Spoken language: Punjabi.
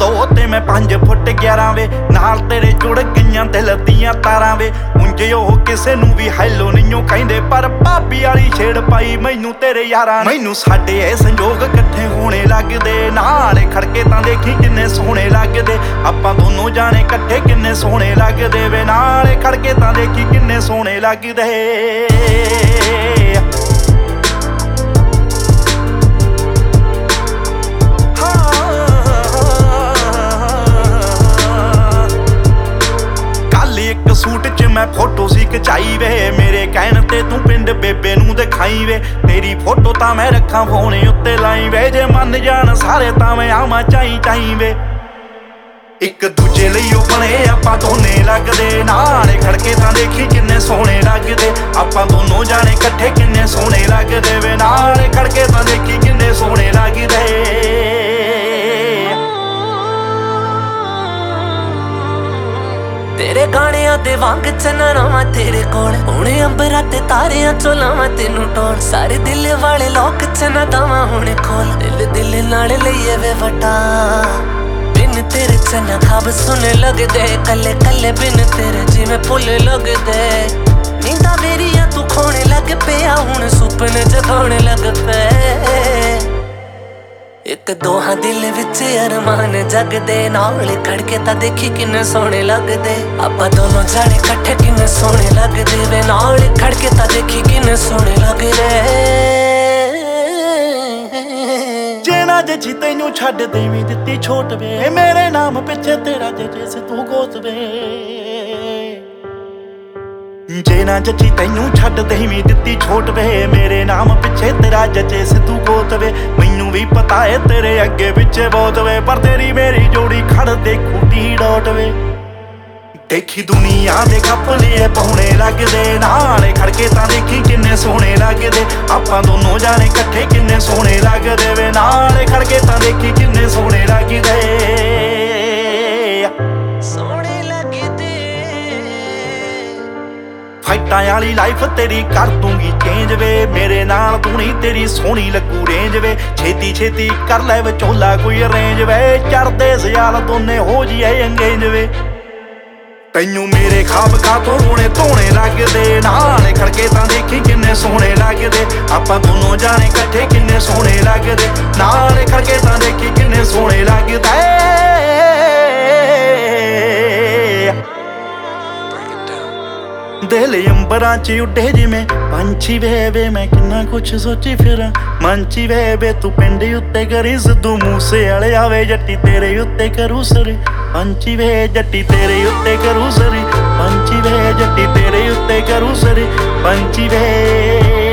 2 ਤੇ ਮੈਂ 5 ਫੁੱਟ 11 ਵੇ। ਨਾਲ ਤੇਰੇ ਜੁੜ ਗਈਆਂ ਦਿਲ ਦੀਆਂ ਤਾਰਾਂ ਵੇ। ਉਂਝ ਉਹ ਕਿਸੇ ਨੂੰ ਵੀ ਹੈਲੋ ਨਹੀਂਓ ਕਹਿੰਦੇ, ਪਰ ਭਾਬੀ ਵਾਲੀ ਛੇੜ ਪਾਈ ਮੈਨੂੰ ਤੇਰੇ ਯਾਰਾਂ ਮੈਨੂੰ ਸਾਡੇ ਇਹ ਸੰਜੋਗ ਇਕੱਠੇ ਹੋਣੇ ਲੱਗਦੇ। ਨਾਲੇ ਖੜਕੇ ਤਾਂ ਦੇਖੀ ਕਿੰਨੇ ਸੋਹਣੇ ਲੱਗਦੇ। ਆਪਾਂ ਦੋਨੋਂ ਜਾਣੇ ਇਕੱਠੇ ਕਿੰਨੇ ਸੋਹਣੇ ਲੱਗਦੇ ਵੇ। ਨਾਲੇ ਖੜਕੇ ਤਾਂ ਦੇਖੀ ਕਿੰਨੇ ਸੋਹਣੇ ਲੱਗਦੇ। ਇੱਕ ਸੂਟ 'ਚ ਮੈਂ ਫੋਟੋ ਸੀ ਖਚਾਈ ਵੇ। ਮੇਰੇ ਕਹਿਣ ਤੇ ਤੂੰ ਪਿੰਡ ਬੇਬੇ ਨੂੰ ਦਿਖਾਈ ਵੇ। ਤੇਰੀ ਫੋਟੋ ਤਾਂ ਮੈਂ ਰੱਖਾਂ ਫੋਨ ਉੱਤੇ ਲਾਈ ਵੇ। ਜੇ ਮੰਨ ਜਾਣ ਸਾਰੇ ਤਾਂ ਮੈਂ ਆਵਾਂ ਚਾਈ ਚਾਈ ਵੇ। ਇੱਕ ਦੂਜੇ ਲਈ ਉਹ ਬਣੇ, ਆਪਾਂ ਦੋਨੇ ਲੱਗਦੇ। ਨਾਲੇ ਖੜਕੇ ਤਾਂ ਦੇਖੀ ਕਿੰਨੇ ਸੋਹਣੇ ਲੱਗਦੇ। ਆਪਾਂ ਦੋਨੋਂ ਜਾਣੇ ਇਕੱਠੇ ਕਿੰਨੇ ਸੋਹਣੇ ਲੱਗਦੇ ਵੇ। ਨਾਲੇ ਖੜਕੇ ਤਾਂ ਦੇਖੀ ਕਿੰਨੇ ਸੋਹਣੇ ਲੱਗਦੇ। ਤੇਰੇ ਦੇ ਵਾਂਗ ਚੰਨਣਾ ਮੈਂ ਤੇਰੇ ਕੋਲ। ਹੁਣੇ ਅੰਬਰਾਂ ਤੇ ਤਾਰਿਆਂ ਚੋਂ ਲਾਵਾਂ ਤੈਨੂੰ ਟੋਲ। ਸਾਰੇ ਦਿਲ ਵਾਲੇ ਲੋਕ ਚੰਨਾ ਦਵਾਂ ਹੁਣੇ ਖੋਲ। ਦਿਲ ਦਿਲ ਨਾਲ ਲਈਏ ਵੇ ਵਟਾ। ਬਿਨ ਤੇਰੇ ਚੰਨਾ ਖਾਬ ਸੁਣੇ ਲੱਗਦੇ, ਕੱਲੇ ਕੱਲੇ ਬਿਨ ਤੇਰੇ ਜਿਵੇਂ ਫੁੱਲ ਲੱਗਦੇ। ਨੀਂਦਾਂ ਮੇਰੀਆਂ ਤੂੰ ਖੋਣੇ ਲੱਗ ਪਿਆ, ਹੁਣ ਸੁਪਨੇ ਜਗਾਉਣ ਲੱਗ ਪਏ। ਇੱਕ ਦੋਹਾਂ ਦਿਲ ਵਿੱਚ ਅਰਮਾਨ ਜਗਦੇ, ਨਾਲ ਖੜਕੇ ਤਾਂ ਦੇਖੀ ਕਿੰਨੇ ਸੋਹਣੇ ਲੱਗਦੇ। ਆਪਾਂ ਦੋਨੋਂ ਜਾਣੇ ਇਕੱਠੇ ਕਿੰਨੇ ਸੋਹਣੇ ਲੱਗਦੇ ਵੇ, ਨਾਲ ਖੜਕੇ ਤਾਂ ਦੇਖੀ ਕਿੰਨੇ ਸੋਹਣੇ ਲੱਗਦੇ। ਜੇ ਨਾ ਜੱਜੀ ਤੈਨੂੰ ਛੱਡ ਦੇਵੀਂ ਦਿੱਤੀ ਛੋਟ ਵੇ, ਮੇਰੇ ਨਾਮ ਪਿੱਛੇ ਤੇਰਾ ਜੇ ਜਿਸ ਤੂੰ ਗੋਤ ਵੇ। ਜੇ ਨਾ ਜੱਜੀ ਤੈਨੂੰ ਛੱਡ ਦੇਵੀਂ ਦਿੱਤੀ ਛੋਟ ਵੇ, ਮੇਰੇ ਨਾਮ ਪਿੱਛੇ ਤੇਰਾ ਜੱਜੇ ਸਿੱਧੂ ਗੋਤਵੇ ਮੈਨੂੰ ਵੀ ਪਤਾ ਏ, ਤੇਰੇ ਅੱਗੇ ਪਿੱਛੇ ਬਹੁਤ ਵੇ, ਪਰ ਤੇਰੀ ਮੇਰੀ ਜੋੜੀ ਖੜਦੇ ਖੂਟੀ ਡੋਟ ਵੇ। ਦੇਖੀ ਦੁਨੀਆ ਦੇ ਕੱਪਲੇ ਪਾਉਣੇ ਲੱਗਦੇ, ਨਾਲੇ ਖੜਕੇ ਤਾਂ ਦੇਖੀ ਕਿੰਨੇ ਸੋਹਣੇ ਲੱਗਦੇ। ਆਪਾਂ ਦੋਨੋਂ ਜਾਣੇ ਇਕੱਠੇ ਕਿੰਨੇ ਸੋਹਣੇ ਲੱਗਦੇ ਵੇ, ਨਾਲੇ ਖੜਕੇ ਤਾਂ ਦੇਖੀ ਕਿੰਨੇ ਸੋਹਣੇ ਲੱਗਦੇ। ਫਾਈਟਾਂ ਵਾਲੀ ਲਾਈਫ ਤੇਰੀ ਕਰ ਦੂੰਗੀ ਚੇਂਜ ਵੇ। ਮੇਰੇ ਨਾਲ ਤੂੰ ਤੇਰੀ ਸੋਹਣੀ ਲੱਗੂ ਰੇਂਜ ਵੇ। ਛੇਤੀ ਛੇਤੀ ਕਰ ਲੈ ਵਿਚੋਲਾ ਕੋਈ ਅਰੇਂਜ ਵੇ। ਚੜਦੇ ਸਿਆਲ ਦੋਨੇ ਹੋ ਜੀਏ ਅੰਗੇਜ ਵੇ। ਤੈਨੂੰ ਮੇਰੇ ਖਾਬ ਕਾਤੋਂ ਰੋਣੇ ਧੋਣੇ ਲੱਗਦੇ। ਨਾਲੇ ਖੜਕੇ ਤਾਂ ਦੇਖੀ ਕਿੰਨੇ ਸੋਹਣੇ ਲੱਗਦੇ। ਆਪਾਂ ਦੋਨੋਂ ਜਾਣੇ ਇਕੱਠੇ ਕਿੰਨੇ ਸੋਹਣੇ ਲੱਗਦੇ। ਨਾਲੇ ਖੜਕੇ ਤਾਂ ਦੇਖੀ ਕਿੰਨੇ ਸੋਹਣੇ ਲੱਗਦੇ। ਦਿਲ ਅੰਬਰਾਂ 'ਚ ਉੱਡੇ ਜਿਵੇਂ। ਪੰਛੀ ਵੇ ਮੈਂ ਕਿੰਨਾ ਕੁਛ ਸੋਚੀ ਫਿਰਾਂ। ਮੰਚੀ ਵੇ ਵੇ, ਤੂੰ ਪਿੰਡ ਉੱਤੇ ਕਰੀ ਸਿੱਧੂ ਮੂਸੇ ਵਾਲੇ ਆਵੇ, ਜੱਟੀ ਤੇਰੇ ਉੱਤੇ ਕਰੂ ਸਰੀ। ਪੰਛੀ ਵੇ, ਜੱਟੀ ਤੇਰੇ ਉੱਤੇ ਕਰੂ ਸਰੀ। ਪੰਛੀ ਵੇ, ਜੱਟੀ ਤੇਰੇ ਉੱਤੇ ਕਰੂ ਸਰੀ। ਪੰਛੀ ਵੇ